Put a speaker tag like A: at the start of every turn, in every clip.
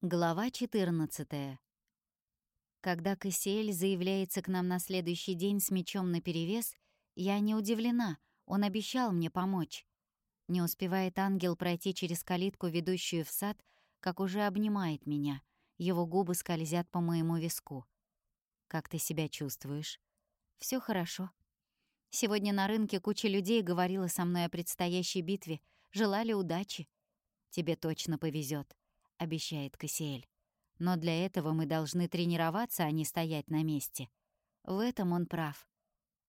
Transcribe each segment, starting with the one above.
A: Глава 14. Когда Кассиэль заявляется к нам на следующий день с мечом наперевес, я не удивлена, он обещал мне помочь. Не успевает ангел пройти через калитку, ведущую в сад, как уже обнимает меня. Его губы скользят по моему виску. «Как ты себя чувствуешь?» Все хорошо. Сегодня на рынке куча людей говорила со мной о предстоящей битве, желали удачи. Тебе точно повезет обещает Кассиэль. Но для этого мы должны тренироваться, а не стоять на месте. В этом он прав.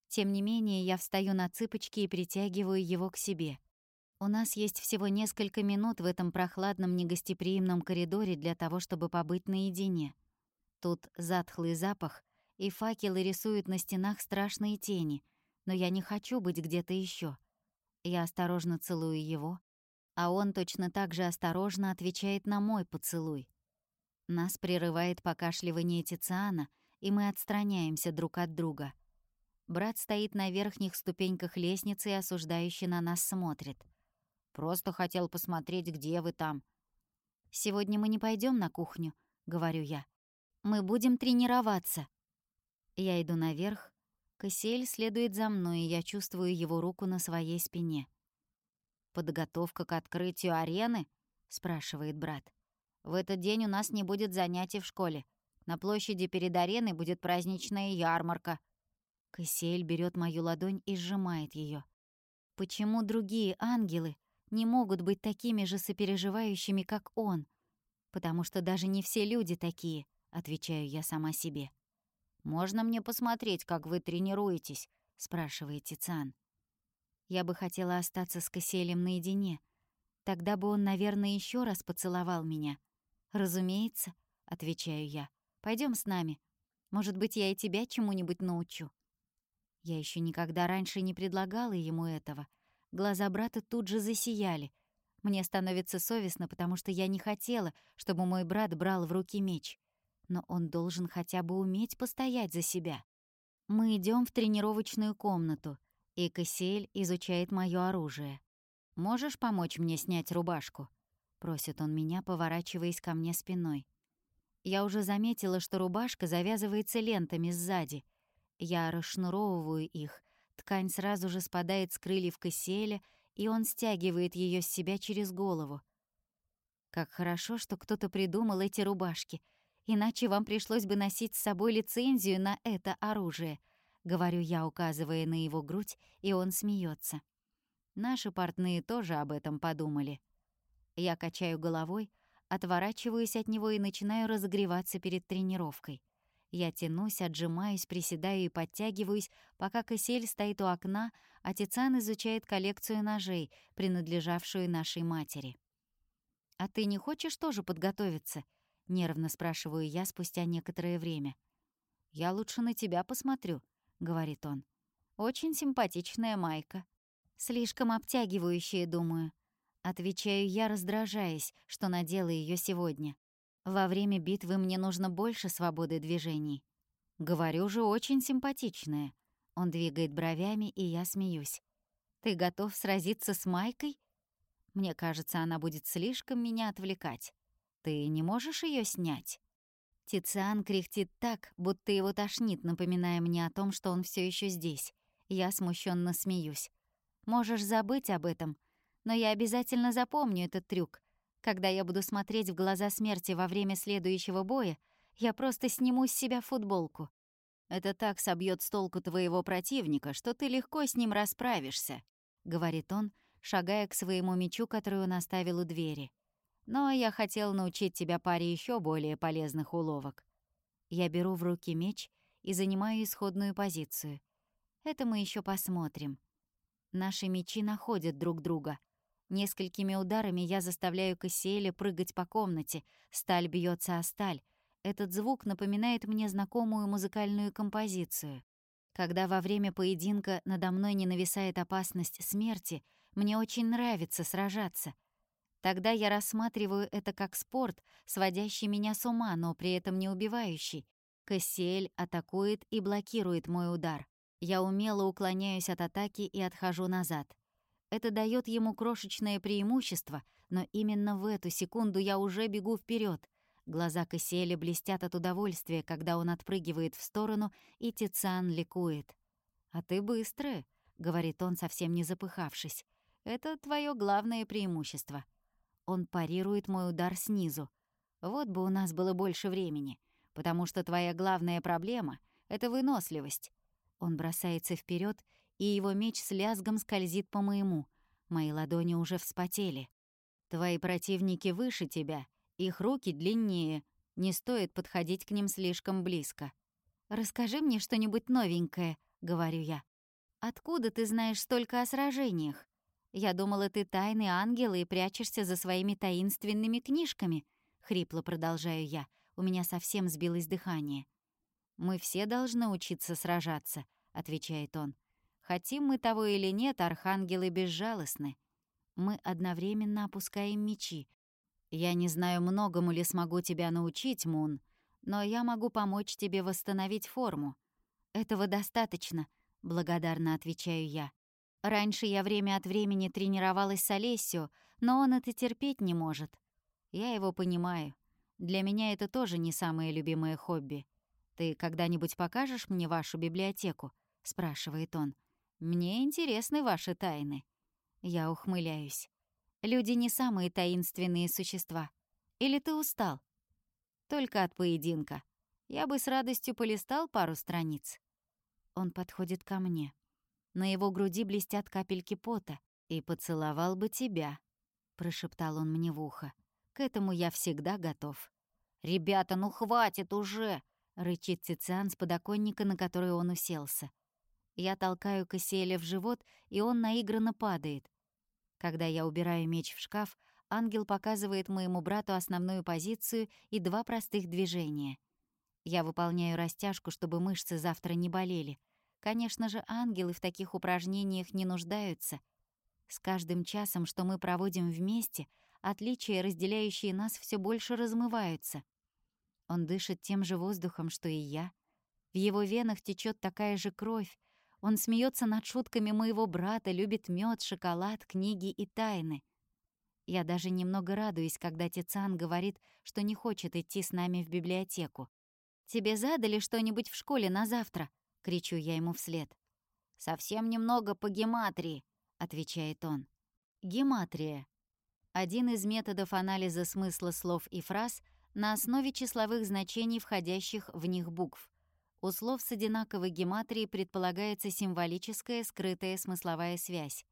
A: Тем не менее, я встаю на цыпочки и притягиваю его к себе. У нас есть всего несколько минут в этом прохладном негостеприимном коридоре для того, чтобы побыть наедине. Тут затхлый запах, и факелы рисуют на стенах страшные тени, но я не хочу быть где-то еще. Я осторожно целую его, а он точно так же осторожно отвечает на мой поцелуй. Нас прерывает покашливание Тициана, и мы отстраняемся друг от друга. Брат стоит на верхних ступеньках лестницы и осуждающе на нас смотрит. «Просто хотел посмотреть, где вы там». «Сегодня мы не пойдем на кухню», — говорю я. «Мы будем тренироваться». Я иду наверх. Кассиэль следует за мной, и я чувствую его руку на своей спине. «Подготовка к открытию арены?» — спрашивает брат. «В этот день у нас не будет занятий в школе. На площади перед ареной будет праздничная ярмарка». Кассиэль берет мою ладонь и сжимает ее. «Почему другие ангелы не могут быть такими же сопереживающими, как он? Потому что даже не все люди такие», — отвечаю я сама себе. «Можно мне посмотреть, как вы тренируетесь?» — спрашивает Тициан. Я бы хотела остаться с Кассиэлем наедине. Тогда бы он, наверное, еще раз поцеловал меня. «Разумеется», — отвечаю я. Пойдем с нами. Может быть, я и тебя чему-нибудь научу». Я еще никогда раньше не предлагала ему этого. Глаза брата тут же засияли. Мне становится совестно, потому что я не хотела, чтобы мой брат брал в руки меч. Но он должен хотя бы уметь постоять за себя. Мы идем в тренировочную комнату — и Кассиэль изучает моё оружие. «Можешь помочь мне снять рубашку?» — просит он меня, поворачиваясь ко мне спиной. Я уже заметила, что рубашка завязывается лентами сзади. Я расшнуровываю их, ткань сразу же спадает с крыльев Кассиэля, и он стягивает её с себя через голову. Как хорошо, что кто-то придумал эти рубашки, иначе вам пришлось бы носить с собой лицензию на это оружие —— говорю я, указывая на его грудь, и он смеется. Наши портные тоже об этом подумали. Я качаю головой, отворачиваюсь от него и начинаю разогреваться перед тренировкой. Я тянусь, отжимаюсь, приседаю и подтягиваюсь, пока Касель стоит у окна, а Тициан изучает коллекцию ножей, принадлежавшую нашей матери. «А ты не хочешь тоже подготовиться?» — нервно спрашиваю я спустя некоторое время. «Я лучше на тебя посмотрю», — говорит он. «Очень симпатичная майка. Слишком обтягивающая, думаю». Отвечаю я, раздражаясь, что надела ее сегодня. Во время битвы мне нужно больше свободы движений. Говорю же, очень симпатичная. Он двигает бровями, и я смеюсь. «Ты готов сразиться с Майкой?» Мне кажется, она будет слишком меня отвлекать. Ты не можешь ее снять? Тициан кряхтит так, будто его тошнит, напоминая мне о том, что он все еще здесь. Я смущенно смеюсь. Можешь забыть об этом, но я обязательно запомню этот трюк. Когда я буду смотреть в глаза смерти во время следующего боя, я просто сниму с себя футболку. Это так собьет с толку твоего противника, что ты легко с ним расправишься, говорит он, шагая к своему мечу, который он оставил у двери. Но я хотел научить тебя паре еще более полезных уловок. Я беру в руки меч и занимаю исходную позицию. Это мы еще посмотрим. Наши мечи находят друг друга. Несколькими ударами я заставляю Кассиэля прыгать по комнате. Сталь бьется о сталь. Этот звук напоминает мне знакомую музыкальную композицию. Когда во время поединка надо мной не нависает опасность смерти, мне очень нравится сражаться — Тогда я рассматриваю это как спорт, сводящий меня с ума, но при этом не убивающий. Кассиэль атакует и блокирует мой удар. Я умело уклоняюсь от атаки и отхожу назад. Это дает ему крошечное преимущество, но именно в эту секунду я уже бегу вперед. Глаза Кассиэля блестят от удовольствия, когда он отпрыгивает в сторону, и Тициан ликует. «А ты быстрая», — говорит он, совсем не запыхавшись. «Это твое главное преимущество». Он парирует мой удар снизу. «Вот бы у нас было больше времени, потому что твоя главная проблема — это выносливость». Он бросается вперед, и его меч с лязгом скользит по моему. Мои ладони уже вспотели. «Твои противники выше тебя», их руки длиннее, не стоит подходить к ним слишком близко. «Расскажи мне что-нибудь новенькое», — говорю я. «Откуда ты знаешь столько о сражениях? Я думала, ты тайный ангел и прячешься за своими таинственными книжками», — хрипло продолжаю я. У меня совсем сбилось дыхание. «Мы все должны учиться сражаться», — отвечает он. «Хотим мы того или нет, архангелы безжалостны. Мы одновременно опускаем мечи, я не знаю, многому ли смогу тебя научить, Мун, но я могу помочь тебе восстановить форму. Этого достаточно, благодарно отвечаю я. Раньше я время от времени тренировалась с Олесио, но он это терпеть не может. Я его понимаю. Для меня это тоже не самое любимое хобби. Ты когда-нибудь покажешь мне вашу библиотеку? спрашивает он. Мне интересны ваши тайны. Я ухмыляюсь. Люди не самые таинственные существа. Или ты устал? Только от поединка. Я бы с радостью полистал пару страниц. Он подходит ко мне. На его груди блестят капельки пота. «И поцеловал бы тебя», — прошептал он мне в ухо. «К этому я всегда готов». «Ребята, ну хватит уже!» — рычит Тициан с подоконника, на который он уселся. Я толкаю Кассиэля в живот, и он наигранно падает. Когда я убираю меч в шкаф, ангел показывает моему брату основную позицию и два простых движения. Я выполняю растяжку, чтобы мышцы завтра не болели. Конечно же, ангелы в таких упражнениях не нуждаются. С каждым часом, что мы проводим вместе, отличия, разделяющие нас, все больше размываются. Он дышит тем же воздухом, что и я. В его венах течет такая же кровь, он смеется над шутками моего брата, любит мед, шоколад, книги и тайны. Я даже немного радуюсь, когда Тицан говорит, что не хочет идти с нами в библиотеку. «Тебе задали что-нибудь в школе на завтра?» — кричу я ему вслед. «Совсем немного по гематрии», — отвечает он. Гематрия — один из методов анализа смысла слов и фраз на основе числовых значений входящих в них букв. У слов с одинаковой гематрией предполагается символическая скрытая смысловая связь.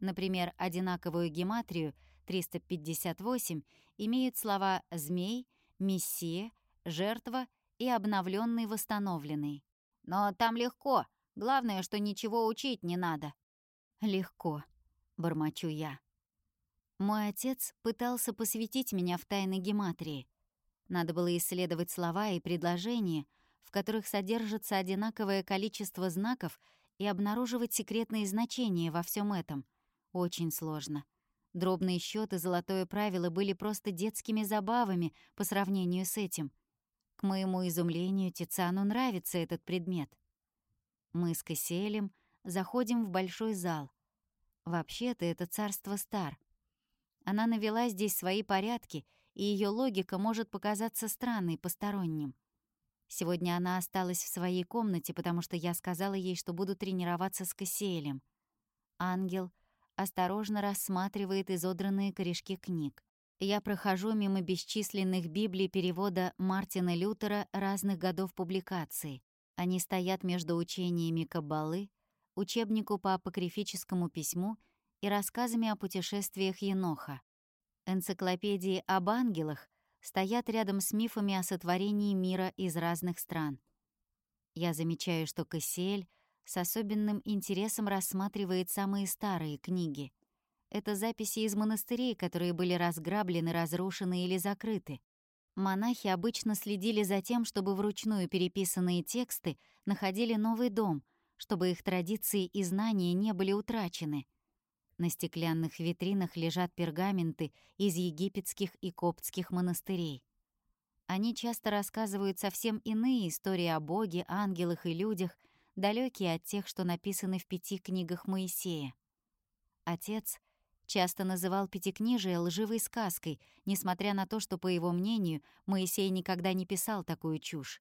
A: Например, одинаковую гематрию 358 имеют слова «змей», «мессия», «жертва» и «обновленный восстановленный». «Но там легко. Главное, что ничего учить не надо». «Легко», — бормочу я. Мой отец пытался посвятить меня в тайны гематрии. Надо было исследовать слова и предложения — в которых содержится одинаковое количество знаков, и обнаруживать секретные значения во всем этом. Очень сложно. Дробные счёт и золотое правило были просто детскими забавами по сравнению с этим. Моему изумлению, Тициану нравится этот предмет. Мы с Кассиэлем заходим в большой зал. Вообще-то это царство Стар. Она навела здесь свои порядки, и ее логика может показаться странной посторонним. Сегодня она осталась в своей комнате, потому что я сказала ей, что буду тренироваться с Кассиэлем. Ангел осторожно рассматривает изодранные корешки книг. Я прохожу мимо бесчисленных библий перевода Мартина Лютера разных годов публикации. Они стоят между учениями Каббалы, учебнику по апокрифическому письму и рассказами о путешествиях Еноха. Энциклопедии об ангелах стоят рядом с мифами о сотворении мира из разных стран. Я замечаю, что Кассиэль с особенным интересом рассматривает самые старые книги. Это записи из монастырей, которые были разграблены, разрушены или закрыты. Монахи обычно следили за тем, чтобы вручную переписанные тексты находили новый дом, чтобы их традиции и знания не были утрачены. На стеклянных витринах лежат пергаменты из египетских и коптских монастырей. Они часто рассказывают совсем иные истории о Боге, ангелах и людях, далекие от тех, что написаны в пяти книгах Моисея. Отец Часто называл пятикнижие лживой сказкой, несмотря на то, что, по его мнению, Моисей никогда не писал такую чушь.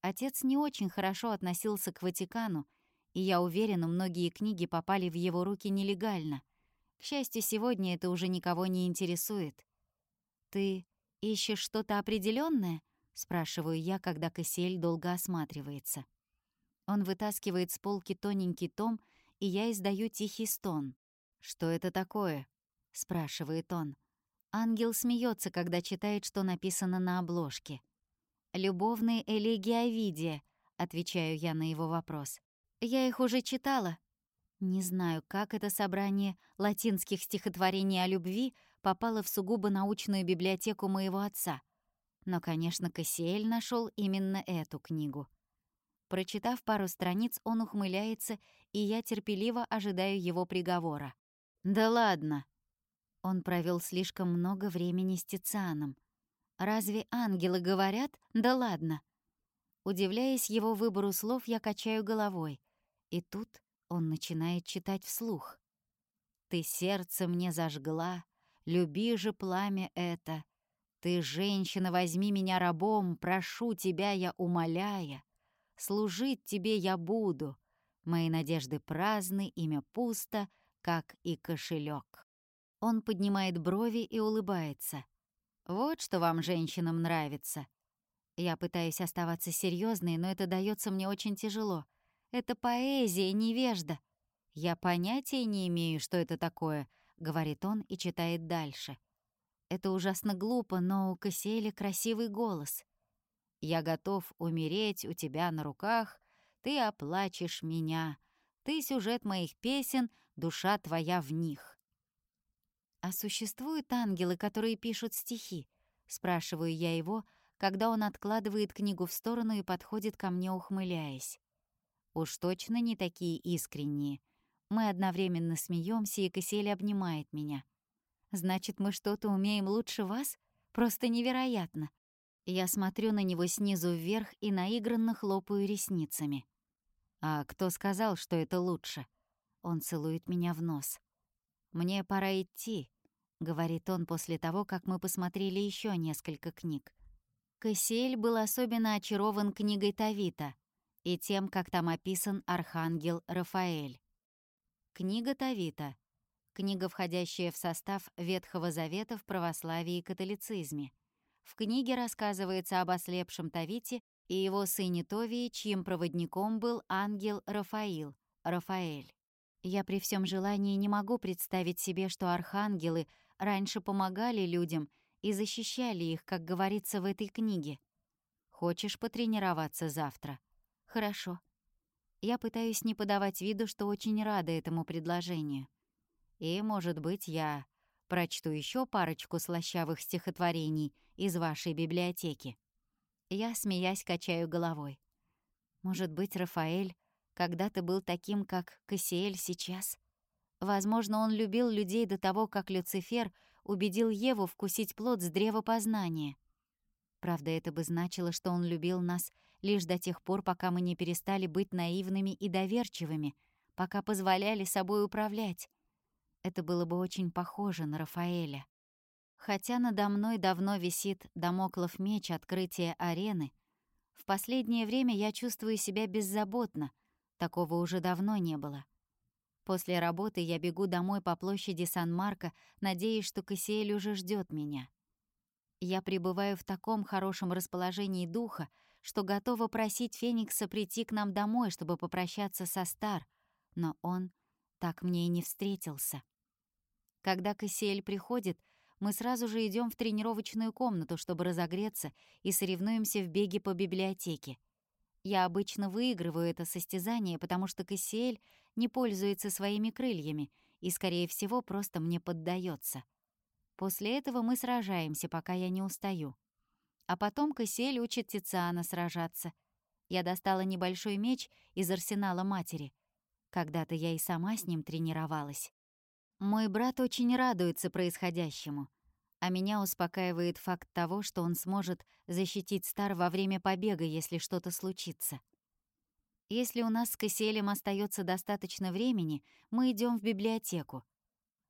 A: Отец не очень хорошо относился к Ватикану, и я уверена, многие книги попали в его руки нелегально. К счастью, сегодня это уже никого не интересует. «Ты ищешь что-то определенное? спрашиваю я, когда Кассиэль долго осматривается. Он вытаскивает с полки тоненький том, и я издаю тихий стон. «Что это такое?» — спрашивает он. Ангел смеется, когда читает, что написано на обложке. «Любовные элегии Овидия», — отвечаю я на его вопрос. «Я их уже читала». Не знаю, как это собрание латинских стихотворений о любви попало в сугубо научную библиотеку моего отца. Но, конечно, Кассиэль нашел именно эту книгу. Прочитав пару страниц, он ухмыляется, и я терпеливо ожидаю его приговора. «Да ладно!» Он провел слишком много времени с Тицианом. «Разве ангелы говорят «да ладно»?» Удивляясь его выбору слов, я качаю головой. И тут он начинает читать вслух. «Ты сердце мне зажгла, люби же пламя это. Ты, женщина, возьми меня рабом, прошу тебя я умоляя. Служить тебе я буду. Мои надежды праздны, имя пусто, как и кошелек. Он поднимает брови и улыбается. Вот что вам, женщинам, нравится. Я пытаюсь оставаться серьезной, но это дается мне очень тяжело. Это поэзия, невежда. Я понятия не имею, что это такое, говорит он и читает дальше. Это ужасно глупо, но у Кассиэля красивый голос. Я готов умереть у тебя на руках, ты оплачешь меня. Ты сюжет моих песен, душа твоя в них. А существуют ангелы, которые пишут стихи? Спрашиваю я его, когда он откладывает книгу в сторону и подходит ко мне, ухмыляясь. Уж точно не такие искренние. Мы одновременно смеемся, и Кассиэль обнимает меня. Значит, мы что-то умеем лучше вас? Просто невероятно. Я смотрю на него снизу вверх и наигранно хлопаю ресницами. «А кто сказал, что это лучше?» Он целует меня в нос. «Мне пора идти», — говорит он после того, как мы посмотрели еще несколько книг. Кассиэль был особенно очарован книгой Тавита и тем, как там описан архангел Рафаэль. Книга Тавита — книга, входящая в состав Ветхого Завета в православии и католицизме — в книге рассказывается об ослепшем Тавите и его сыне Товии, чьим проводником был ангел Рафаил, Рафаэль. Я при всем желании не могу представить себе, что архангелы раньше помогали людям и защищали их, как говорится в этой книге. Хочешь потренироваться завтра? Хорошо. Я пытаюсь не подавать виду, что очень рада этому предложению. И, может быть, я Прочту еще парочку слащавых стихотворений из вашей библиотеки. Я, смеясь, качаю головой. Может быть, Рафаэль когда-то был таким, как Кассиэль сейчас? Возможно, он любил людей до того, как Люцифер убедил Еву вкусить плод с древа познания. Правда, это бы значило, что он любил нас лишь до тех пор, пока мы не перестали быть наивными и доверчивыми, пока позволяли собой управлять. Это было бы очень похоже на Рафаэля. Хотя надо мной давно висит домоклов меч открытия арены, в последнее время я чувствую себя беззаботно, такого уже давно не было. После работы я бегу домой по площади Сан-Марко, надеясь, что Кассиэль уже ждет меня. Я пребываю в таком хорошем расположении духа, что готова просить Феникса прийти к нам домой, чтобы попрощаться со Стар, но он так мне и не встретился. Когда Кассиэль приходит, мы сразу же идем в тренировочную комнату, чтобы разогреться, и соревнуемся в беге по библиотеке. Я обычно выигрываю это состязание, потому что Кассиэль не пользуется своими крыльями и, скорее всего, просто мне поддается. После этого мы сражаемся, пока я не устаю. А потом Кассиэль учит Тициана сражаться. Я достала небольшой меч из арсенала матери. Когда-то я и сама с ним тренировалась. Мой брат очень радуется происходящему, а меня успокаивает факт того, что он сможет защитить Стар во время побега, если что-то случится. Если у нас с Кассиэлем остается достаточно времени, мы идем в библиотеку.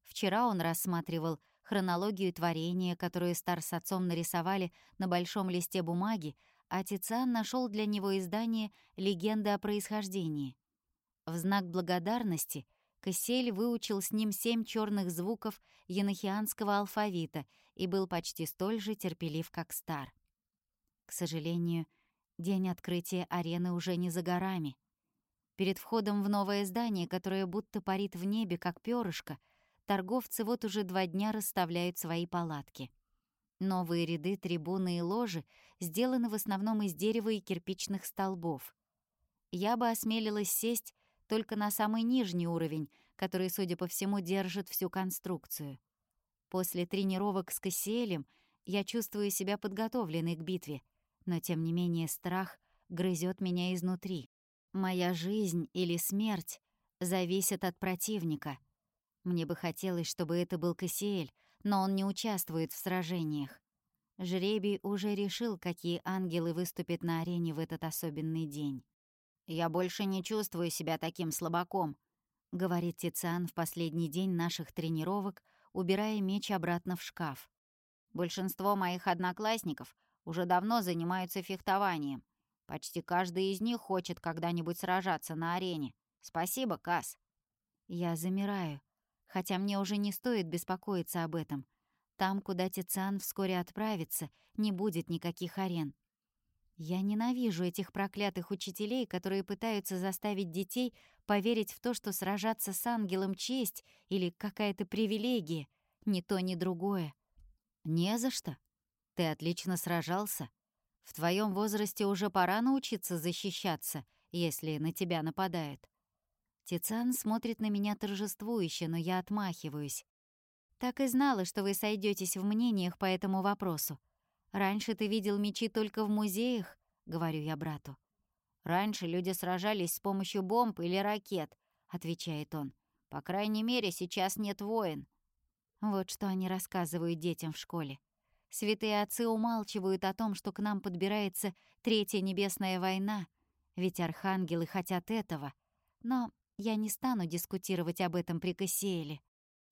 A: Вчера он рассматривал хронологию творения, которую Стар с отцом нарисовали на большом листе бумаги, а Тициан нашел для него издание «Легенды о происхождении». В знак благодарности Кассель выучил с ним семь черных звуков янохианского алфавита и был почти столь же терпелив, как Стар. К сожалению, день открытия арены уже не за горами. Перед входом в новое здание, которое будто парит в небе, как перышко, торговцы вот уже два дня расставляют свои палатки. Новые ряды, трибуны и ложи сделаны в основном из дерева и кирпичных столбов. Я бы осмелилась сесть только на самый нижний уровень, который, судя по всему, держит всю конструкцию. После тренировок с Кассиэлем я чувствую себя подготовленной к битве, но тем не менее страх грызет меня изнутри. Моя жизнь или смерть зависят от противника. Мне бы хотелось, чтобы это был Кассиэль, но он не участвует в сражениях. Жребий уже решил, какие ангелы выступят на арене в этот особенный день. «Я больше не чувствую себя таким слабаком», — говорит Тициан в последний день наших тренировок, убирая меч обратно в шкаф. «Большинство моих одноклассников уже давно занимаются фехтованием. Почти каждый из них хочет когда-нибудь сражаться на арене. Спасибо, Кас. Я замираю, хотя мне уже не стоит беспокоиться об этом. Там, куда Тициан вскоре отправится, не будет никаких арен. Я ненавижу этих проклятых учителей, которые пытаются заставить детей поверить в то, что сражаться с ангелом — честь или какая-то привилегия, ни то, ни другое. Не за что. Ты отлично сражался. В твоем возрасте уже пора научиться защищаться, если на тебя нападают. Тициан смотрит на меня торжествующе, но я отмахиваюсь. Так и знала, что вы сойдетесь в мнениях по этому вопросу. Раньше ты видел мечи только в музеях, говорю я брату. Раньше люди сражались с помощью бомб или ракет, отвечает он. По крайней мере, сейчас нет войн. Вот что они рассказывают детям в школе. Святые отцы умалчивают о том, что к нам подбирается Третья Небесная война, ведь архангелы хотят этого. Но я не стану дискутировать об этом при Кассиэле.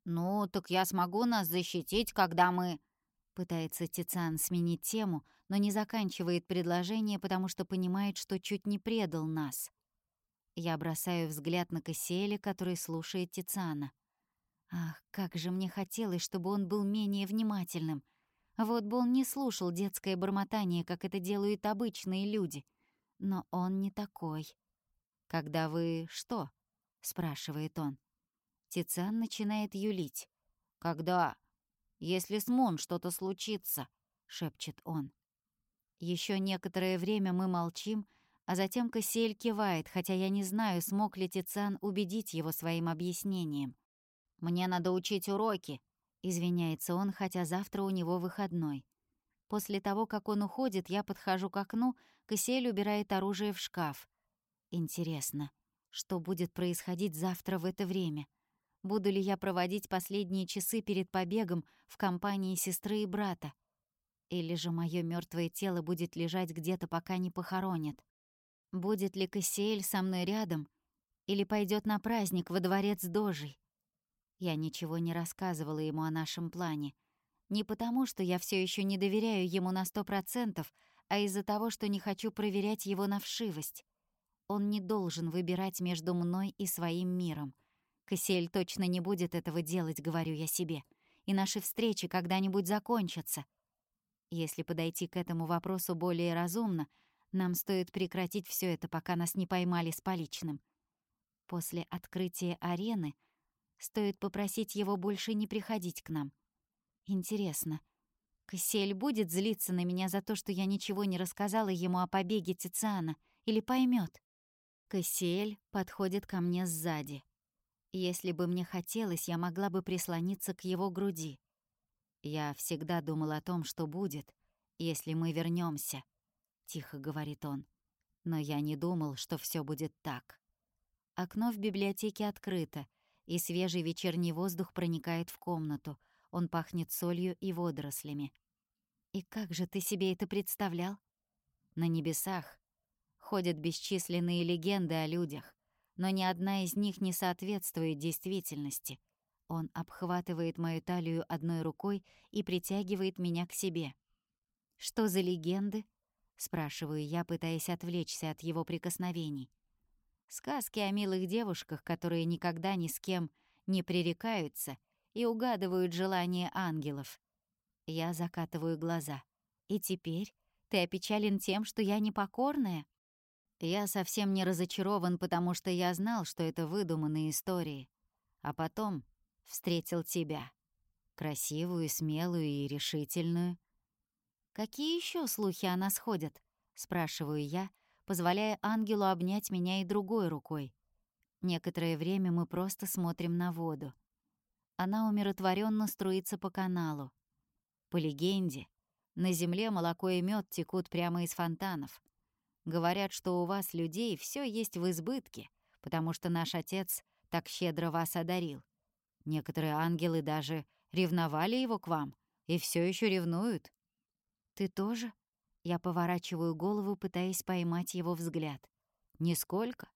A: «Ну, так я смогу нас защитить, когда мы...» Пытается Тициан сменить тему, но не заканчивает предложение, потому что понимает, что чуть не предал нас. Я бросаю взгляд на Кассиэля, который слушает Тициана. Ах, как же мне хотелось, чтобы он был менее внимательным. Вот бы он не слушал детское бормотание, как это делают обычные люди. Но он не такой. «Когда вы что?» — спрашивает он. Тициан начинает юлить. «Когда? Если с Мун что-то случится», — шепчет он. Еще некоторое время мы молчим, а затем Кассиэль кивает, хотя я не знаю, смог ли Тициан убедить его своим объяснением. «Мне надо учить уроки», Извиняется он, хотя завтра у него выходной. После того, как он уходит, я подхожу к окну, Кассиэль убирает оружие в шкаф. Интересно, что будет происходить завтра в это время? Буду ли я проводить последние часы перед побегом в компании сестры и брата? Или же мое мертвое тело будет лежать где-то, пока не похоронят? Будет ли Кассиэль со мной рядом? Или пойдет на праздник во дворец Дожей? Я ничего не рассказывала ему о нашем плане. Не потому, что я все еще не доверяю ему на сто процентов, а из-за того, что не хочу проверять его на вшивость. Он не должен выбирать между мной и своим миром. Кассиэль точно не будет этого делать, говорю я себе. И наши встречи когда-нибудь закончатся. Если подойти к этому вопросу более разумно, нам стоит прекратить все это, пока нас не поймали с поличным. После открытия арены — Стоит попросить его больше не приходить к нам. Интересно, Кассель будет злиться на меня за то, что я ничего не рассказала ему о побеге Тициана, или поймет? Кассиэль подходит ко мне сзади. Если бы мне хотелось, я могла бы прислониться к его груди. Я всегда думал о том, что будет, если мы вернемся, тихо говорит он. Но я не думал, что все будет так. Окно в библиотеке открыто, и свежий вечерний воздух проникает в комнату. Он пахнет солью и водорослями. И как же ты себе это представлял? На небесах ходят бесчисленные легенды о людях, но ни одна из них не соответствует действительности. Он обхватывает мою талию одной рукой и притягивает меня к себе. «Что за легенды?» — спрашиваю я, пытаясь отвлечься от его прикосновений. Сказки о милых девушках, которые никогда ни с кем не пререкаются и угадывают желания ангелов. Я закатываю глаза. «И теперь ты опечален тем, что я непокорная?» Я совсем не разочарован, потому что я знал, что это выдуманные истории. А потом встретил тебя. Красивую, смелую и решительную. «Какие еще слухи о нас ходят?» — спрашиваю я, позволяя ангелу обнять меня и другой рукой. Некоторое время мы просто смотрим на воду. Она умиротворенно струится по каналу. По легенде, на земле молоко и мед текут прямо из фонтанов. Говорят, что у вас, людей, все есть в избытке, потому что наш отец так щедро вас одарил. Некоторые ангелы даже ревновали его к вам и все еще ревнуют. «Ты тоже?» Я поворачиваю голову, пытаясь поймать его взгляд. «Нисколько.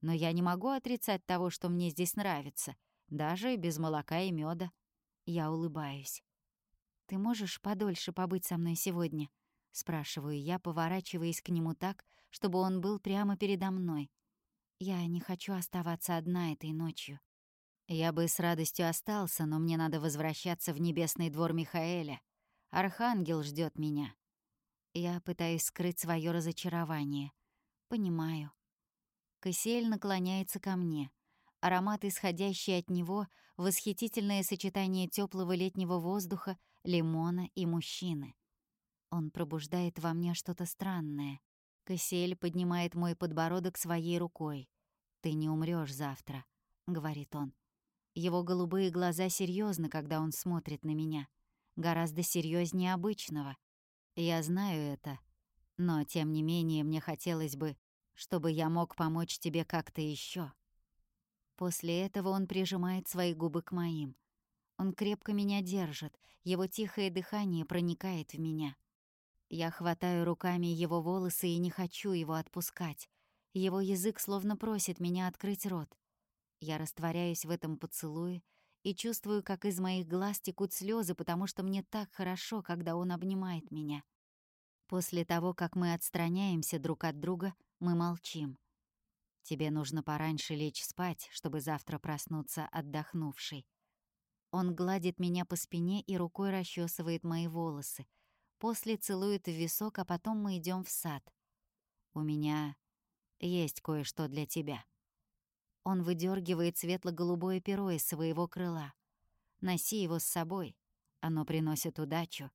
A: Но я не могу отрицать того, что мне здесь нравится, даже без молока и меда. Я улыбаюсь. «Ты можешь подольше побыть со мной сегодня?» — спрашиваю я, поворачиваясь к нему так, чтобы он был прямо передо мной. Я не хочу оставаться одна этой ночью. Я бы с радостью остался, но мне надо возвращаться в небесный двор Михаэля. Архангел ждет меня. Я пытаюсь скрыть свое разочарование. Понимаю. Кассиэль наклоняется ко мне. Аромат, исходящий от него, восхитительное сочетание теплого летнего воздуха, лимона и мужчины. Он пробуждает во мне что-то странное. Кассиэль поднимает мой подбородок своей рукой. «Ты не умрёшь завтра», — говорит он. Его голубые глаза серьезны, когда он смотрит на меня гораздо серьезнее обычного. Я знаю это, но тем не менее мне хотелось бы, чтобы я мог помочь тебе как-то еще. После этого он прижимает свои губы к моим. Он крепко меня держит, его тихое дыхание проникает в меня. Я хватаю руками его волосы и не хочу его отпускать. Его язык словно просит меня открыть рот. Я растворяюсь в этом поцелуе, и чувствую, как из моих глаз текут слезы, потому что мне так хорошо, когда он обнимает меня. После того, как мы отстраняемся друг от друга, мы молчим. Тебе нужно пораньше лечь спать, чтобы завтра проснуться отдохнувшей. Он гладит меня по спине и рукой расчесывает мои волосы. После целует в висок, а потом мы идем в сад. У меня есть кое-что для тебя. Он выдергивает светло-голубое перо из своего крыла. Носи его с собой. Оно приносит удачу.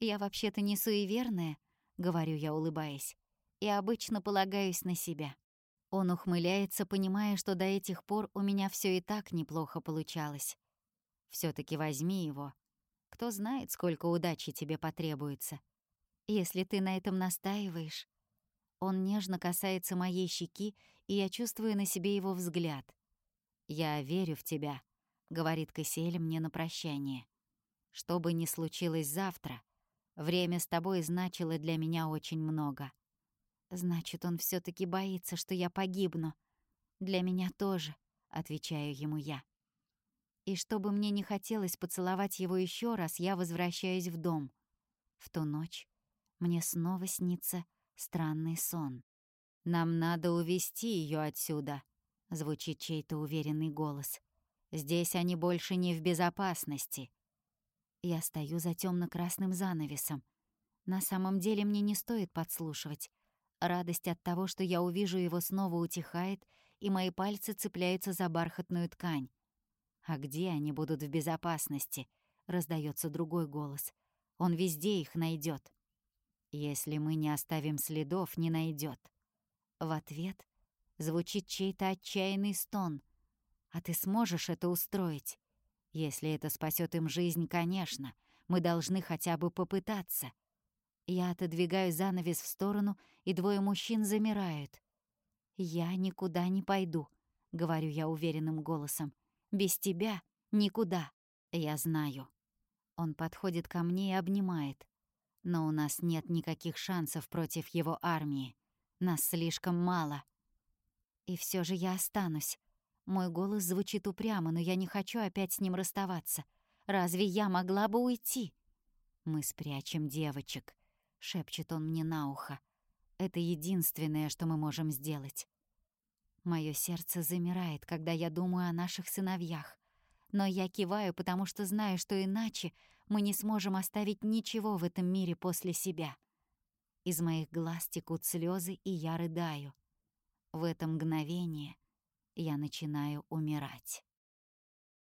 A: Я вообще-то не суеверная, говорю я, улыбаясь, и обычно полагаюсь на себя. Он ухмыляется, понимая, что до этих пор у меня все и так неплохо получалось. все таки возьми его. Кто знает, сколько удачи тебе потребуется. Если ты на этом настаиваешь. Он нежно касается моей щеки и я чувствую на себе его взгляд. «Я верю в тебя», — говорит Кассиэль мне на прощание. «Что бы ни случилось завтра, время с тобой значило для меня очень много». «Значит, он все таки боится, что я погибну. Для меня тоже», — отвечаю ему я. И чтобы мне не хотелось поцеловать его еще раз, я возвращаюсь в дом. В ту ночь мне снова снится странный сон. «Нам надо увести ее отсюда», — звучит чей-то уверенный голос. «Здесь они больше не в безопасности». Я стою за темно красным занавесом. На самом деле мне не стоит подслушивать. Радость от того, что я увижу его, снова утихает, и мои пальцы цепляются за бархатную ткань. «А где они будут в безопасности?» — раздается другой голос. «Он везде их найдет. Если мы не оставим следов, не найдет. В ответ звучит чей-то отчаянный стон. «А ты сможешь это устроить?» «Если это спасет им жизнь, конечно. Мы должны хотя бы попытаться». Я отодвигаю занавес в сторону, и двое мужчин замирают. «Я никуда не пойду», — говорю я уверенным голосом. «Без тебя никуда. Я знаю». Он подходит ко мне и обнимает. Но у нас нет никаких шансов против его армии. Нас слишком мало. И все же я останусь, Мой голос звучит упрямо, но я не хочу опять с ним расставаться. Разве я могла бы уйти? «Мы спрячем девочек», — шепчет он мне на ухо. «Это единственное, что мы можем сделать». Моё сердце замирает, когда я думаю о наших сыновьях. Но я киваю, потому что знаю, что иначе мы не сможем оставить ничего в этом мире после себя. Из моих глаз текут слезы, и я рыдаю. В это мгновение я начинаю умирать.